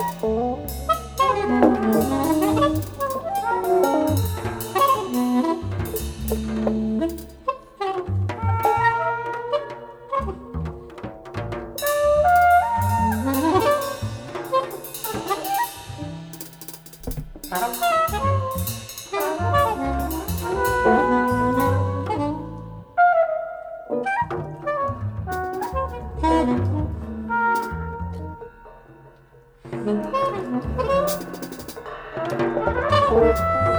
Música Bye.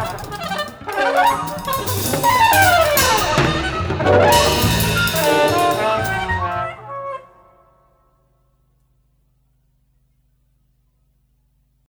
감사합니다.